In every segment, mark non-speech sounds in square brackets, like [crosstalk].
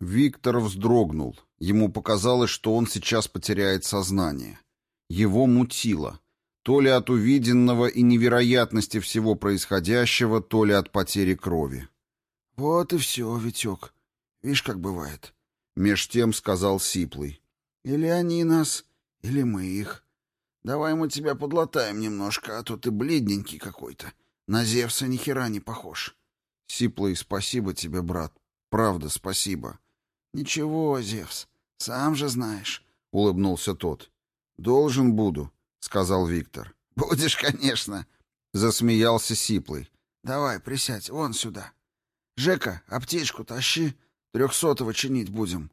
Виктор вздрогнул. Ему показалось, что он сейчас потеряет сознание. Его мутило. То ли от увиденного и невероятности всего происходящего, то ли от потери крови. «Вот и все, Витек. Видишь, как бывает», — меж тем сказал Сиплый. «Или они нас, или мы их. Давай мы тебя подлатаем немножко, а то ты бледненький какой-то. На Зевса ни хера не похож». «Сиплый, спасибо тебе, брат. Правда, спасибо». «Ничего, Зевс, сам же знаешь», — улыбнулся тот. «Должен буду», — сказал Виктор. «Будешь, конечно», — засмеялся Сиплый. «Давай, присядь, вон сюда. Жека, аптечку тащи, трехсотого чинить будем».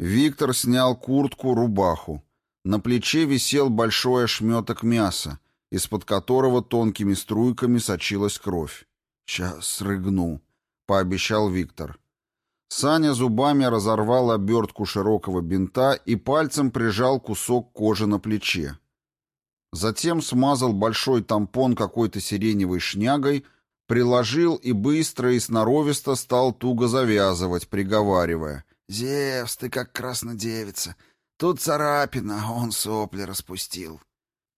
Виктор снял куртку, рубаху. На плече висел большой ошметок мяса, из-под которого тонкими струйками сочилась кровь. «Сейчас срыгну», — пообещал Виктор. Саня зубами разорвал обертку широкого бинта и пальцем прижал кусок кожи на плече. Затем смазал большой тампон какой-то сиреневой шнягой, приложил и быстро и сноровисто стал туго завязывать, приговаривая. «Зевс, ты как краснодевица. Тут царапина, а он сопли распустил».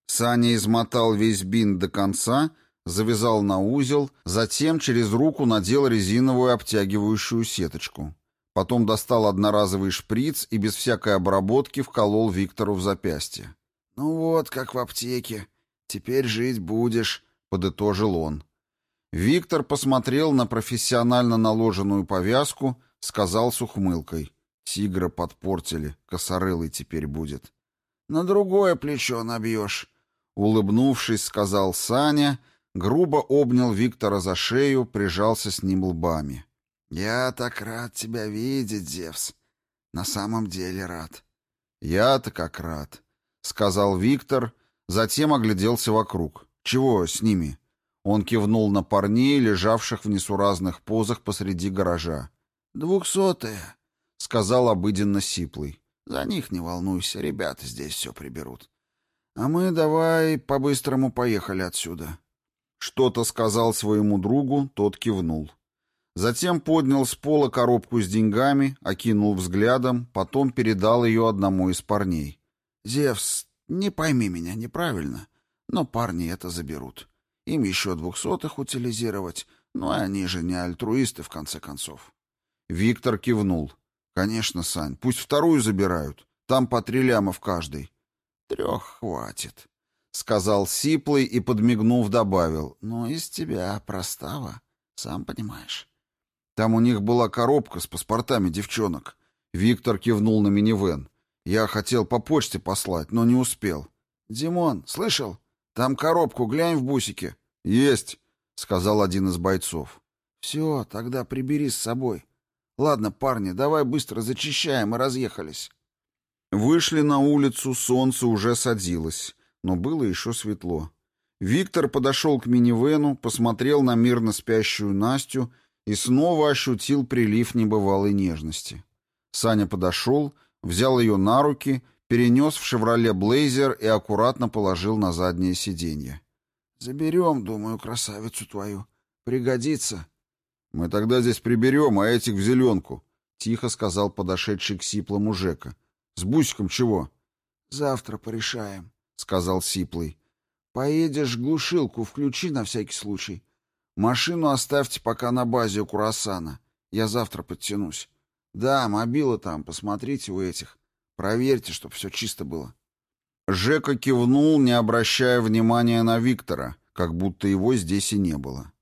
Саня измотал весь бинт до конца — завязал на узел, затем через руку надел резиновую обтягивающую сеточку. Потом достал одноразовый шприц и без всякой обработки вколол Виктору в запястье. «Ну вот, как в аптеке. Теперь жить будешь», — подытожил он. Виктор посмотрел на профессионально наложенную повязку, сказал с ухмылкой. «Тигра подпортили, косорылый теперь будет». «На другое плечо набьешь», — улыбнувшись, сказал Саня — грубо обнял Виктора за шею, прижался с ним лбами. «Я так рад тебя видеть, Зевс. На самом деле рад». «Я-то как рад», — сказал Виктор, затем огляделся вокруг. «Чего с ними?» Он кивнул на парней, лежавших в несуразных позах посреди гаража. «Двухсотые», — сказал обыденно Сиплый. «За них не волнуйся, ребята здесь все приберут. А мы давай по-быстрому поехали отсюда». Что-то сказал своему другу, тот кивнул. Затем поднял с пола коробку с деньгами, окинул взглядом, потом передал ее одному из парней. «Зевс, не пойми меня неправильно, но парни это заберут. Им еще двухсотых утилизировать, и они же не альтруисты, в конце концов». Виктор кивнул. «Конечно, Сань, пусть вторую забирают. Там по три ляма в каждой». «Трех хватит», — сказал Сиплый и, подмигнув, добавил. «Ну, из тебя простава, сам понимаешь». Там у них была коробка с паспортами девчонок. Виктор кивнул на минивэн. Я хотел по почте послать, но не успел. «Димон, слышал? Там коробку глянь в бусике». «Есть», — сказал один из бойцов. «Все, тогда прибери с собой. Ладно, парни, давай быстро зачищаем и разъехались». Вышли на улицу, солнце уже садилось но было еще светло. Виктор подошел к минивену, посмотрел на мирно спящую Настю и снова ощутил прилив небывалой нежности. Саня подошел, взял ее на руки, перенес в «Шевроле Блейзер» и аккуратно положил на заднее сиденье. «Заберем, думаю, красавицу твою. Пригодится». «Мы тогда здесь приберем, а этих в зеленку», — тихо сказал подошедший к сиплому Жека. «С Бусиком чего?» «Завтра порешаем», — сказал Сиплый. «Поедешь, глушилку включи на всякий случай. Машину оставьте пока на базе у Курасана. Я завтра подтянусь. Да, мобилы там, посмотрите у этих. Проверьте, чтобы все чисто было». Жека кивнул, не обращая внимания на Виктора, как будто его здесь и не было.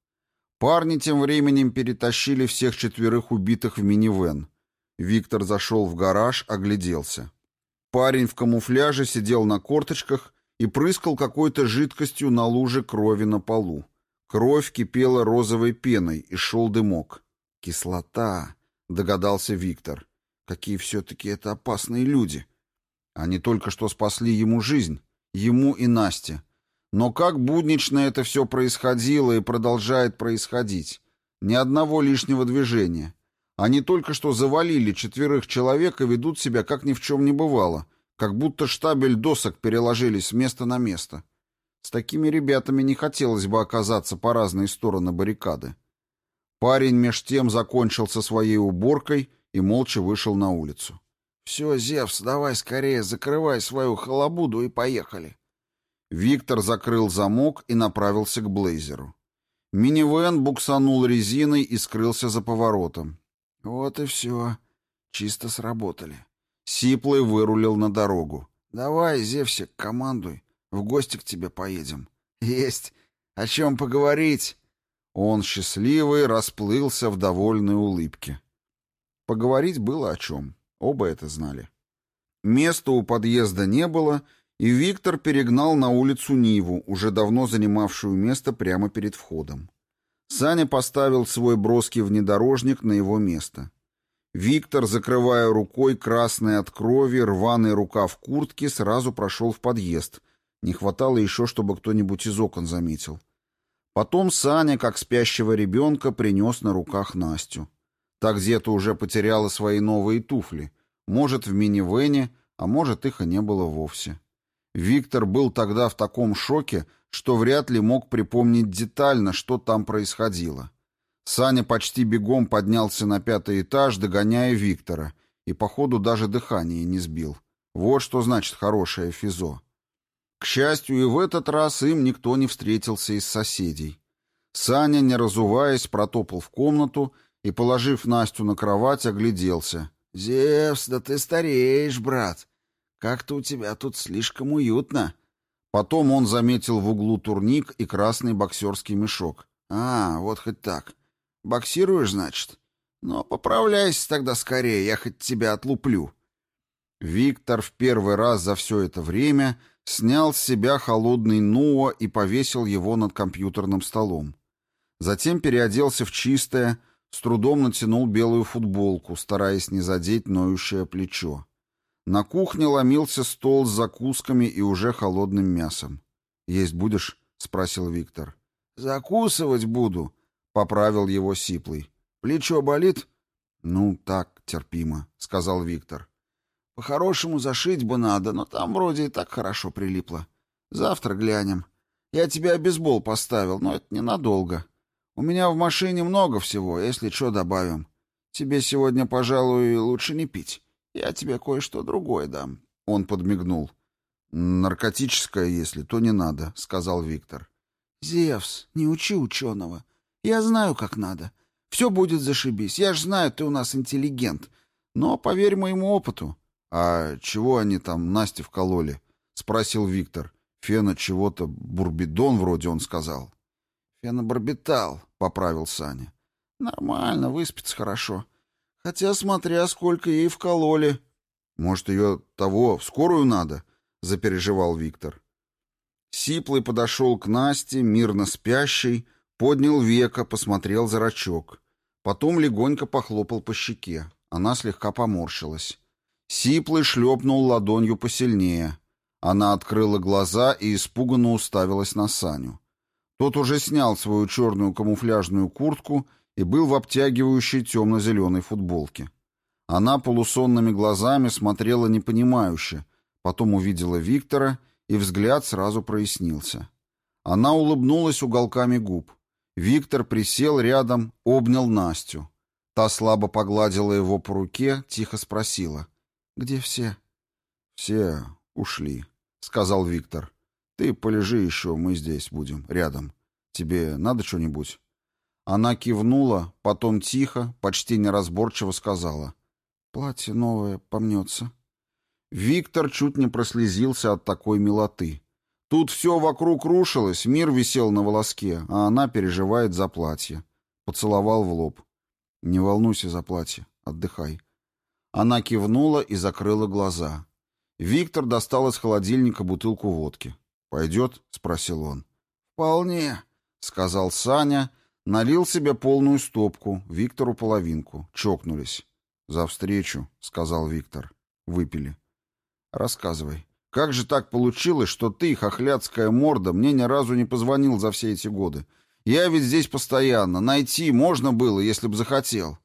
Парни тем временем перетащили всех четверых убитых в минивэн. Виктор зашел в гараж, огляделся. Парень в камуфляже сидел на корточках и прыскал какой-то жидкостью на луже крови на полу. Кровь кипела розовой пеной, и шел дымок. «Кислота», — догадался Виктор. «Какие все-таки это опасные люди!» Они только что спасли ему жизнь, ему и Насте. Но как буднично это все происходило и продолжает происходить. Ни одного лишнего движения. Они только что завалили четверых человек и ведут себя, как ни в чем не бывало, как будто штабель досок переложились с места на место. С такими ребятами не хотелось бы оказаться по разные стороны баррикады. Парень меж тем закончил со своей уборкой и молча вышел на улицу. «Все, Зевс, давай скорее закрывай свою халабуду и поехали». Виктор закрыл замок и направился к Блейзеру. Минивэн буксанул резиной и скрылся за поворотом. «Вот и все. Чисто сработали». Сиплый вырулил на дорогу. «Давай, Зевсик, командуй. В гости к тебе поедем». «Есть. О чем поговорить?» Он, счастливый, расплылся в довольной улыбке. Поговорить было о чем. Оба это знали. Места у подъезда не было, и Виктор перегнал на улицу Ниву, уже давно занимавшую место прямо перед входом. Саня поставил свой броский внедорожник на его место. Виктор, закрывая рукой красный от крови, рваный рукав куртки, сразу прошел в подъезд. Не хватало еще, чтобы кто-нибудь из окон заметил. Потом Саня, как спящего ребенка, принес на руках Настю. Так где-то уже потеряла свои новые туфли. Может, в минивэне, а может, их и не было вовсе. Виктор был тогда в таком шоке, что вряд ли мог припомнить детально, что там происходило. Саня почти бегом поднялся на пятый этаж, догоняя Виктора, и, походу, даже дыхание не сбил. Вот что значит хорошее физо. К счастью, и в этот раз им никто не встретился из соседей. Саня, не разуваясь, протопал в комнату и, положив Настю на кровать, огляделся. «Зевс, да ты стареешь, брат. Как-то у тебя тут слишком уютно». Потом он заметил в углу турник и красный боксерский мешок. «А, вот хоть так. Боксируешь, значит? Ну, поправляйся тогда скорее, я хоть тебя отлуплю». Виктор в первый раз за все это время снял с себя холодный Нуа и повесил его над компьютерным столом. Затем переоделся в чистое, с трудом натянул белую футболку, стараясь не задеть ноющее плечо. На кухне ломился стол с закусками и уже холодным мясом. «Есть будешь?» — спросил Виктор. «Закусывать буду», — поправил его Сиплый. «Плечо болит?» «Ну, так, терпимо», — сказал Виктор. «По-хорошему зашить бы надо, но там вроде и так хорошо прилипло. Завтра глянем. Я тебе бейсбол поставил, но это ненадолго. У меня в машине много всего, если что добавим. Тебе сегодня, пожалуй, лучше не пить». Я тебе кое-что другое дам. Он подмигнул. Наркотическое, если, то не надо, сказал Виктор. Зевс, не учи ученого. Я знаю, как надо. Все будет зашибись. Я ж знаю, ты у нас интеллигент. Но поверь моему опыту. А чего они там Насте вкололи? Спросил Виктор. Фена чего-то, бурбидон вроде он сказал. Фенобарбитал, поправил Саня. Нормально, выспится хорошо. Хотя смотря сколько ей вкололи. Может, ее того в скорую надо? Запереживал Виктор. Сиплый подошел к Насте, мирно спящей, поднял века, посмотрел зрачок. Потом легонько похлопал по щеке. Она слегка поморщилась. Сиплый шлепнул ладонью посильнее. Она открыла глаза и испуганно уставилась на Саню. Тот уже снял свою черную камуфляжную куртку и был в обтягивающей темно-зеленой футболке. Она полусонными глазами смотрела непонимающе, потом увидела Виктора, и взгляд сразу прояснился. Она улыбнулась уголками губ. Виктор присел рядом, обнял Настю. Та слабо погладила его по руке, тихо спросила. «Где все?» «Все ушли», — сказал Виктор. «Ты полежи еще, мы здесь будем, рядом. Тебе надо что-нибудь?» Она кивнула, потом тихо, почти неразборчиво сказала. «Платье новое помнется». Виктор чуть не прослезился от такой милоты. Тут все вокруг рушилось, мир висел на волоске, а она переживает за платье. Поцеловал в лоб. «Не волнуйся за платье, отдыхай». Она кивнула и закрыла глаза. Виктор достал из холодильника бутылку водки. «Пойдет?» — спросил он. «Вполне», — сказал Саня, — Налил себе полную стопку, Виктору половинку. Чокнулись. «За встречу», — сказал Виктор. Выпили. «Рассказывай. Как же так получилось, что ты, хохлядская морда, мне ни разу не позвонил за все эти годы? Я ведь здесь постоянно. Найти можно было, если бы захотел».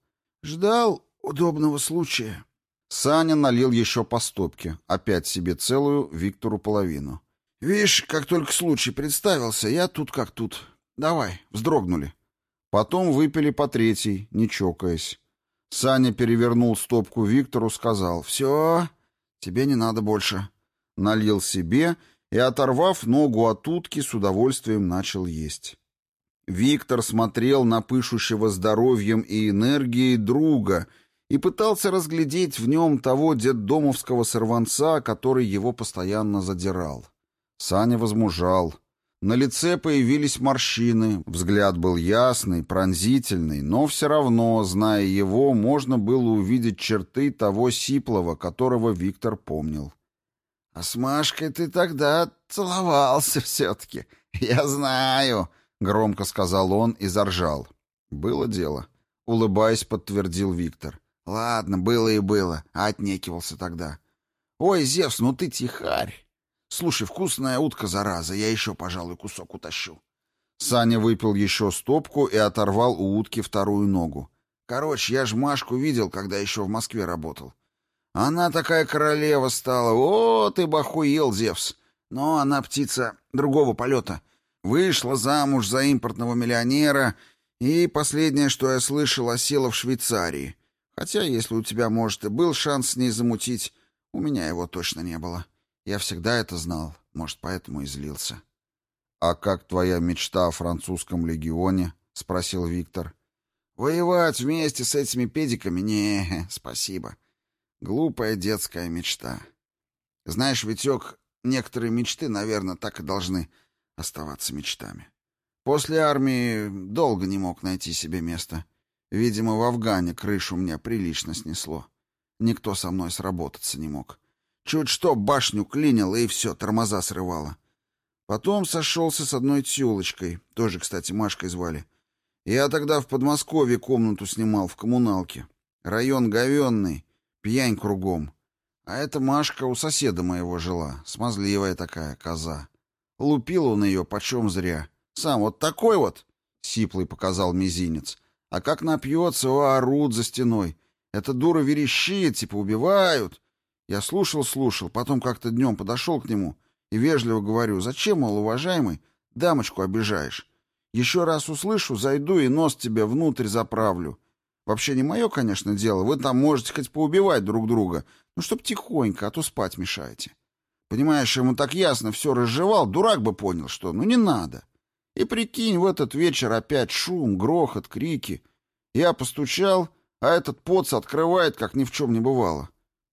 «Ждал удобного случая». Саня налил еще по стопке. Опять себе целую, Виктору половину. «Видишь, как только случай представился, я тут как тут. Давай, вздрогнули». Потом выпили по третьей, не чокаясь. Саня перевернул стопку Виктору, сказал «Все, тебе не надо больше». Налил себе и, оторвав ногу от утки, с удовольствием начал есть. Виктор смотрел на пышущего здоровьем и энергией друга и пытался разглядеть в нем того детдомовского сорванца, который его постоянно задирал. Саня возмужал. На лице появились морщины, взгляд был ясный, пронзительный, но все равно, зная его, можно было увидеть черты того Сиплова, которого Виктор помнил. «А с Машкой ты тогда целовался все-таки, я знаю», — громко сказал он и заржал. «Было дело», — улыбаясь, подтвердил Виктор. «Ладно, было и было», — отнекивался тогда. «Ой, Зевс, ну ты тихарь!» Слушай, вкусная утка, зараза, я еще, пожалуй, кусок утащу. Саня выпил еще стопку и оторвал у утки вторую ногу. Короче, я ж Машку видел, когда еще в Москве работал. Она такая королева стала. О, ты бы охуел, Зевс. Но она птица другого полета. Вышла замуж за импортного миллионера, и последнее, что я слышал, осела в Швейцарии. Хотя, если у тебя, может, и был шанс с ней замутить, у меня его точно не было. Я всегда это знал, может, поэтому и злился. «А как твоя мечта о французском легионе?» — спросил Виктор. «Воевать вместе с этими педиками? Не, [laughs] спасибо. Глупая детская мечта. Знаешь, Витек, некоторые мечты, наверное, так и должны оставаться мечтами. После армии долго не мог найти себе место. Видимо, в Афгане крышу мне прилично снесло. Никто со мной сработаться не мог. Чуть что башню клинило, и все, тормоза срывало. Потом сошелся с одной тёлочкой, тоже, кстати, Машкой звали. Я тогда в Подмосковье комнату снимал в коммуналке. Район говенный, пьянь кругом. А эта Машка у соседа моего жила, смазливая такая коза. Лупил он ее почем зря. Сам вот такой вот, — сиплый показал мизинец. А как напьется, о, орут за стеной. Эта дура верещит, типа убивают. Я слушал-слушал, потом как-то днем подошел к нему и вежливо говорю, зачем, мол, уважаемый, дамочку обижаешь? Еще раз услышу, зайду и нос тебе внутрь заправлю. Вообще не мое, конечно, дело, вы там можете хоть поубивать друг друга, ну чтоб тихонько, а то спать мешаете. Понимаешь, ему так ясно все разжевал, дурак бы понял, что ну не надо. И прикинь, в этот вечер опять шум, грохот, крики. Я постучал, а этот поц открывает, как ни в чем не бывало.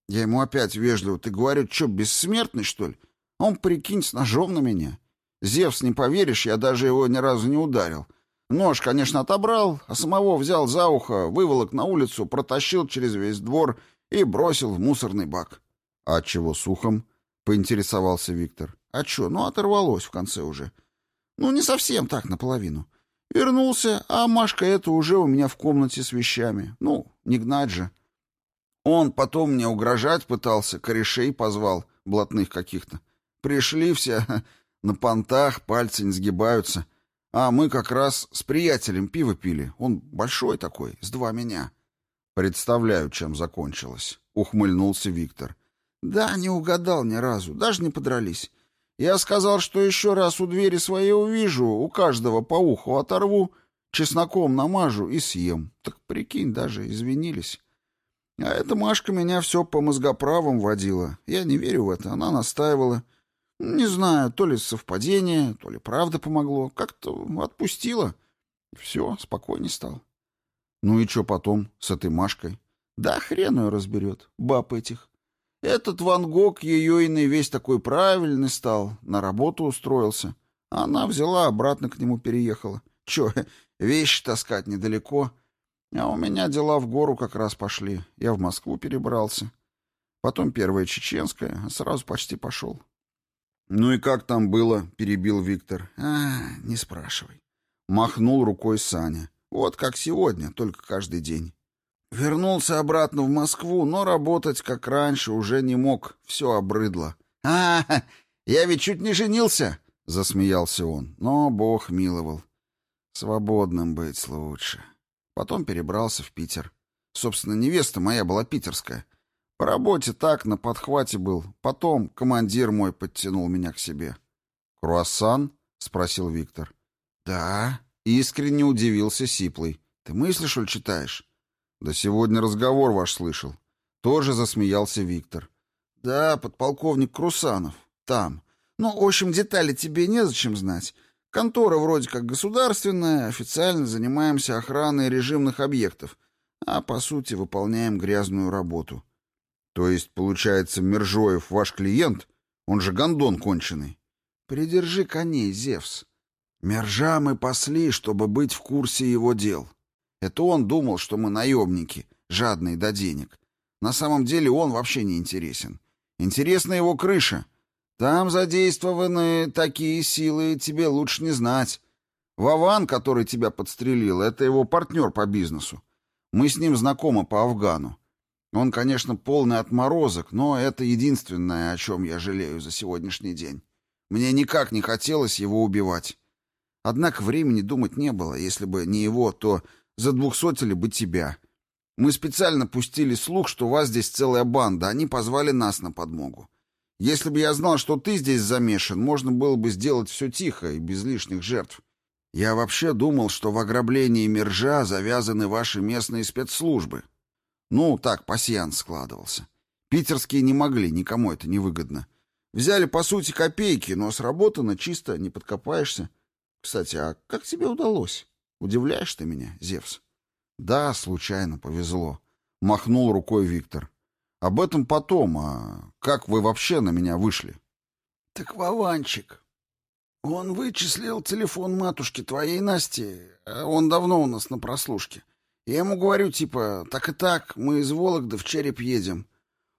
Я ему опять вежливо, ты говорю, что, бессмертный, что ли? Он, прикинь, с ножом на меня. Зевс, не поверишь, я даже его ни разу не ударил. Нож, конечно, отобрал, а самого взял за ухо, выволок на улицу, протащил через весь двор и бросил в мусорный бак. — А чего с ухом? — поинтересовался Виктор. — А что, ну оторвалось в конце уже. Ну, не совсем так, наполовину. Вернулся, а Машка это уже у меня в комнате с вещами. Ну, не гнать же. Он потом мне угрожать пытался, корешей позвал, блатных каких-то. Пришли все [laughs] на понтах, пальцы не сгибаются. А мы как раз с приятелем пиво пили. Он большой такой, с два меня. Представляю, чем закончилось. Ухмыльнулся Виктор. Да, не угадал ни разу, даже не подрались. Я сказал, что еще раз у двери своей увижу, у каждого по уху оторву, чесноком намажу и съем. Так прикинь, даже извинились. А эта Машка меня все по мозгоправам водила. Я не верю в это, она настаивала. Не знаю, то ли совпадение, то ли правда помогло. Как-то отпустила. Все, спокойней стал. Ну и что потом с этой Машкой? Да хрен ее разберет, баб этих. Этот Ван Гог ее иный весь такой правильный стал, на работу устроился. Она взяла, обратно к нему переехала. Че, [laughs] вещи таскать недалеко. А у меня дела в гору как раз пошли. Я в Москву перебрался. Потом первая чеченская, сразу почти пошел. «Ну и как там было?» — перебил Виктор. «А, не спрашивай». Махнул рукой Саня. «Вот как сегодня, только каждый день». Вернулся обратно в Москву, но работать, как раньше, уже не мог. Все обрыдло. «А, я ведь чуть не женился!» — засмеялся он. Но Бог миловал. Свободным быть лучше. Потом перебрался в Питер. Собственно, невеста моя была питерская. По работе так, на подхвате был. Потом командир мой подтянул меня к себе. «Круассан?» — спросил Виктор. «Да». Искренне удивился Сиплый. «Ты мысли, что ли, читаешь?» Да сегодня разговор ваш слышал. Тоже засмеялся Виктор. Да, подполковник Крусанов. Там. Ну, в общем, детали тебе незачем знать. Контора вроде как государственная, официально занимаемся охраной режимных объектов, а по сути выполняем грязную работу. То есть, получается, Мержоев ваш клиент? Он же гондон конченый. Придержи коней, Зевс. Мержа мы пасли, чтобы быть в курсе его дел. Это он думал, что мы наемники, жадные до денег. На самом деле он вообще не интересен. Интересна его крыша. Там задействованы такие силы, тебе лучше не знать. Вован, который тебя подстрелил, это его партнер по бизнесу. Мы с ним знакомы по Афгану. Он, конечно, полный отморозок, но это единственное, о чем я жалею за сегодняшний день. Мне никак не хотелось его убивать. Однако времени думать не было. Если бы не его, то задвухсотили бы тебя. Мы специально пустили слух, что у вас здесь целая банда. Они позвали нас на подмогу. Если бы я знал, что ты здесь замешан, можно было бы сделать все тихо и без лишних жертв. Я вообще думал, что в ограблении Мержа завязаны ваши местные спецслужбы. Ну, так, пасьянс складывался. Питерские не могли, никому это не выгодно. Взяли, по сути, копейки, но сработано чисто, не подкопаешься. Кстати, а как тебе удалось? Удивляешь ты меня, Зевс? Да, случайно, повезло. Махнул рукой Виктор. Об этом потом, а как вы вообще на меня вышли? Так Вованчик. Он вычислил телефон матушки твоей Насти, а он давно у нас на прослушке. Я ему говорю, типа, так и так, мы из Вологды в Череп едем.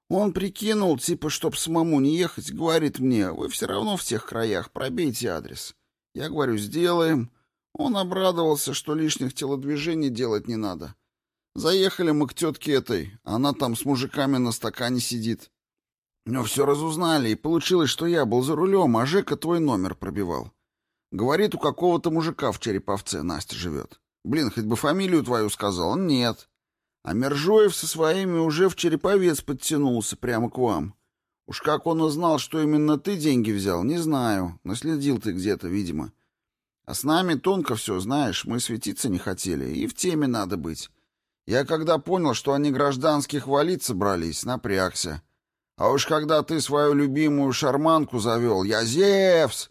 Он прикинул, типа, чтоб самому не ехать, говорит мне, вы все равно в тех краях, пробейте адрес. Я говорю, сделаем. Он обрадовался, что лишних телодвижений делать не надо. Заехали мы к тетке этой, она там с мужиками на стакане сидит. Но все разузнали, и получилось, что я был за рулем, а Жека твой номер пробивал. Говорит, у какого-то мужика в Череповце Настя живет. Блин, хоть бы фамилию твою сказал. Нет. А Мержоев со своими уже в Череповец подтянулся прямо к вам. Уж как он узнал, что именно ты деньги взял, не знаю. Наследил ты где-то, видимо. А с нами тонко все, знаешь, мы светиться не хотели, и в теме надо быть. Я когда понял, что они гражданских валить собрались, напрягся. А уж когда ты свою любимую шарманку завел, я Зевс!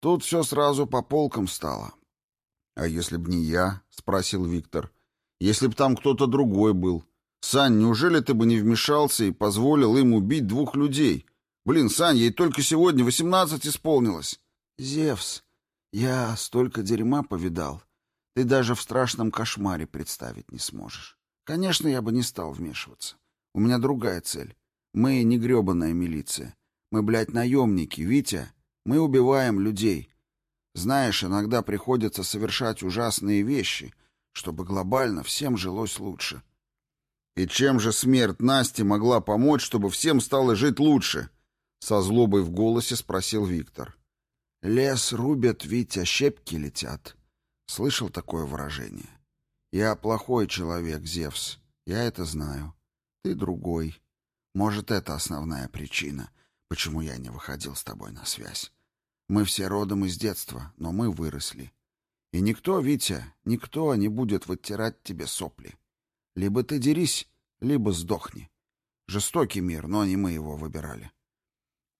Тут все сразу по полкам стало. — А если б не я? — спросил Виктор. — Если б там кто-то другой был. Сань, неужели ты бы не вмешался и позволил им убить двух людей? Блин, Сань, ей только сегодня восемнадцать исполнилось. Зевс, я столько дерьма повидал. Ты даже в страшном кошмаре представить не сможешь. Конечно, я бы не стал вмешиваться. У меня другая цель. Мы не гребаная милиция. Мы, блядь, наемники, Витя. Мы убиваем людей. Знаешь, иногда приходится совершать ужасные вещи, чтобы глобально всем жилось лучше. — и чем же смерть Насти могла помочь, чтобы всем стало жить лучше? Со злобой в голосе спросил Виктор. Лес рубят, Витя, щепки летят. Слышал такое выражение? Я плохой человек, Зевс. Я это знаю. Ты другой. Может, это основная причина, почему я не выходил с тобой на связь. Мы все родом из детства, но мы выросли. И никто, Витя, никто не будет вытирать тебе сопли. Либо ты дерись, либо сдохни. Жестокий мир, но не мы его выбирали.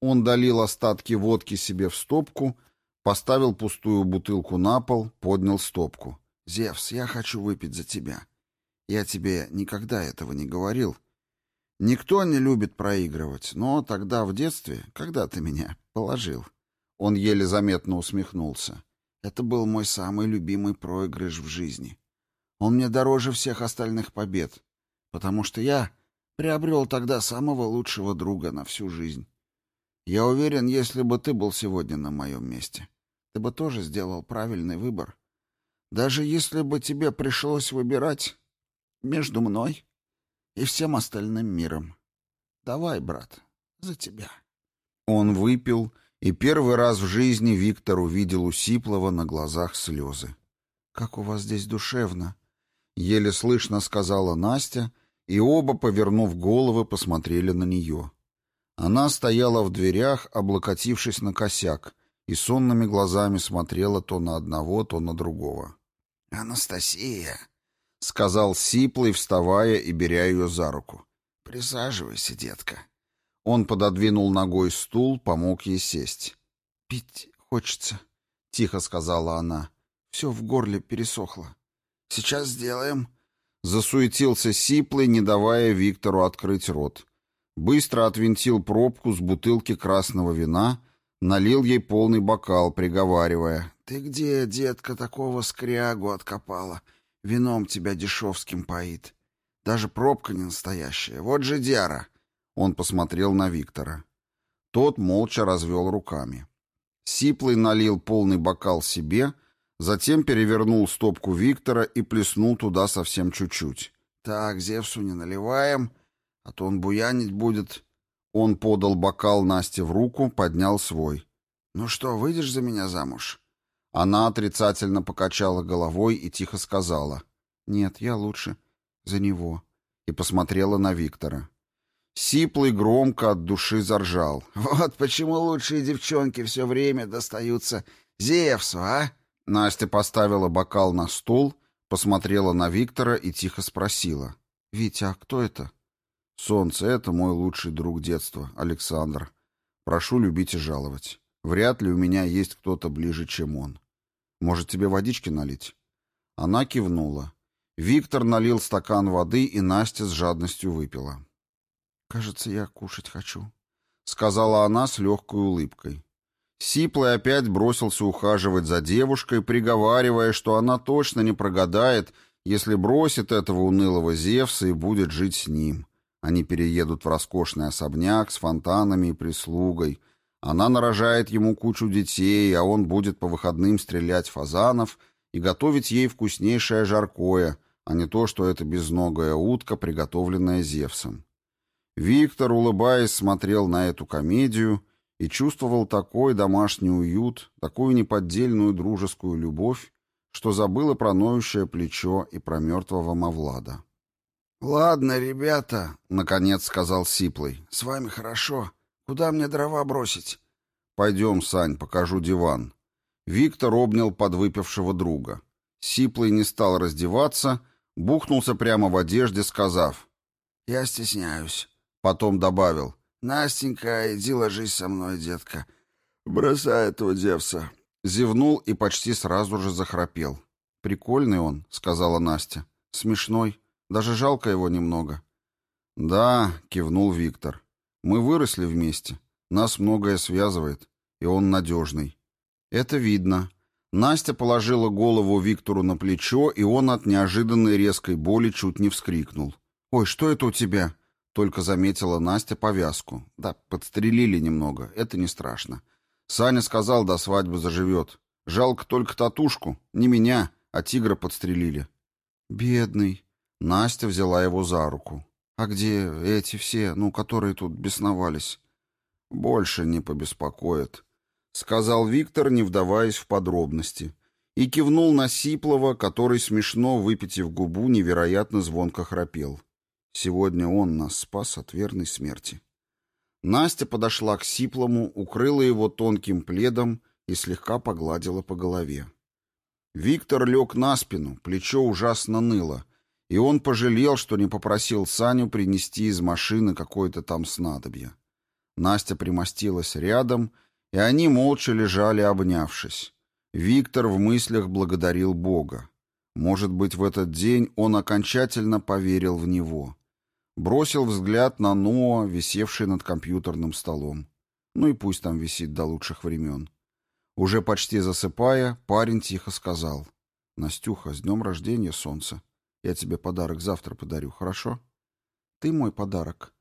Он долил остатки водки себе в стопку, поставил пустую бутылку на пол, поднял стопку. «Зевс, я хочу выпить за тебя. Я тебе никогда этого не говорил. Никто не любит проигрывать, но тогда в детстве, когда ты меня положил...» Он еле заметно усмехнулся. «Это был мой самый любимый проигрыш в жизни. Он мне дороже всех остальных побед, потому что я приобрел тогда самого лучшего друга на всю жизнь. Я уверен, если бы ты был сегодня на моем месте, ты бы тоже сделал правильный выбор. Даже если бы тебе пришлось выбирать между мной и всем остальным миром. Давай, брат, за тебя. Он выпил, и первый раз в жизни Виктор увидел у Сиплова на глазах слезы. «Как у вас здесь душевно!» — еле слышно сказала Настя, и оба, повернув головы, посмотрели на нее. Она стояла в дверях, облокотившись на косяк, и сонными глазами смотрела то на одного, то на другого. «Анастасия, — сказал Сиплый, вставая и беря ее за руку. «Присаживайся, детка». Он пододвинул ногой стул, помог ей сесть. «Пить хочется», — тихо сказала она. «Все в горле пересохло. Сейчас сделаем». Засуетился Сиплый, не давая Виктору открыть рот. Быстро отвинтил пробку с бутылки красного вина, налил ей полный бокал, приговаривая. «Ты где, детка, такого скрягу откопала?» Вином тебя дешевским поит. Даже пробка не настоящая. Вот же Диара. Он посмотрел на Виктора. Тот молча развел руками. Сиплый налил полный бокал себе, затем перевернул стопку Виктора и плеснул туда совсем чуть-чуть. «Так, Зевсу не наливаем, а то он буянить будет». Он подал бокал Насте в руку, поднял свой. «Ну что, выйдешь за меня замуж?» Она отрицательно покачала головой и тихо сказала. «Нет, я лучше за него». И посмотрела на Виктора. Сиплый громко от души заржал. «Вот почему лучшие девчонки все время достаются Зевсу, а?» Настя поставила бокал на стол, посмотрела на Виктора и тихо спросила. «Витя, а кто это?» «Солнце — это мой лучший друг детства, Александр. Прошу любить и жаловать. Вряд ли у меня есть кто-то ближе, чем он. Может, тебе водички налить?» Она кивнула. Виктор налил стакан воды, и Настя с жадностью выпила. «Кажется, я кушать хочу», — сказала она с легкой улыбкой. Сиплый опять бросился ухаживать за девушкой, приговаривая, что она точно не прогадает, если бросит этого унылого Зевса и будет жить с ним. Они переедут в роскошный особняк с фонтанами и прислугой, она нарожает ему кучу детей, а он будет по выходным стрелять фазанов и готовить ей вкуснейшее жаркое, а не то, что это безногая утка, приготовленная Зевсом. Виктор, улыбаясь, смотрел на эту комедию и чувствовал такой домашний уют, такую неподдельную дружескую любовь, что забыл про ноющее плечо и про мертвого Мавлада. «Ладно, ребята», — наконец сказал Сиплый, — «с вами хорошо. Куда мне дрова бросить? Пойдем, Сань, покажу диван. Виктор обнял подвыпившего друга. Сиплый не стал раздеваться, бухнулся прямо в одежде, сказав. Я стесняюсь. Потом добавил. Настенька, иди ложись со мной, детка. Бросай этого девса. Зевнул и почти сразу же захрапел. «Прикольный он», — сказала Настя. «Смешной. Даже жалко его немного». «Да», — кивнул Виктор. Мы выросли вместе. Нас многое связывает, и он надежный. Это видно. Настя положила голову Виктору на плечо, и он от неожиданной резкой боли чуть не вскрикнул. «Ой, что это у тебя?» Только заметила Настя повязку. Да, подстрелили немного, это не страшно. Саня сказал, до свадьбы заживет. Жалко только татушку. Не меня, а тигра подстрелили. «Бедный». Настя взяла его за руку. «А где эти все, ну, которые тут бесновались?» «Больше не побеспокоит», — сказал Виктор, не вдаваясь в подробности, и кивнул на Сиплова, который, смешно выпитив губу, невероятно звонко храпел. Сегодня он нас спас от верной смерти. Настя подошла к Сиплому, укрыла его тонким пледом и слегка погладила по голове. Виктор лег на спину, плечо ужасно ныло, и он пожалел, что не попросил Саню принести из машины какое-то там снадобье. Настя примостилась рядом, и они молча лежали, обнявшись. Виктор в мыслях благодарил Бога. Может быть, в этот день он окончательно поверил в него. Бросил взгляд на Ноа, висевший над компьютерным столом. Ну и пусть там висит до лучших времен. Уже почти засыпая, парень тихо сказал. «Настюха, с днем рождения, солнце!» Я тебе подарок завтра подарю, хорошо? Ты мой подарок.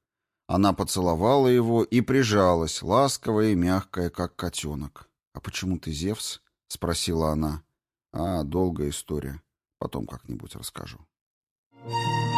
Она поцеловала его и прижалась, ласковая и мягкая, как котенок. А почему ты Зевс? Спросила она. А, долгая история. Потом как-нибудь расскажу. Thank you.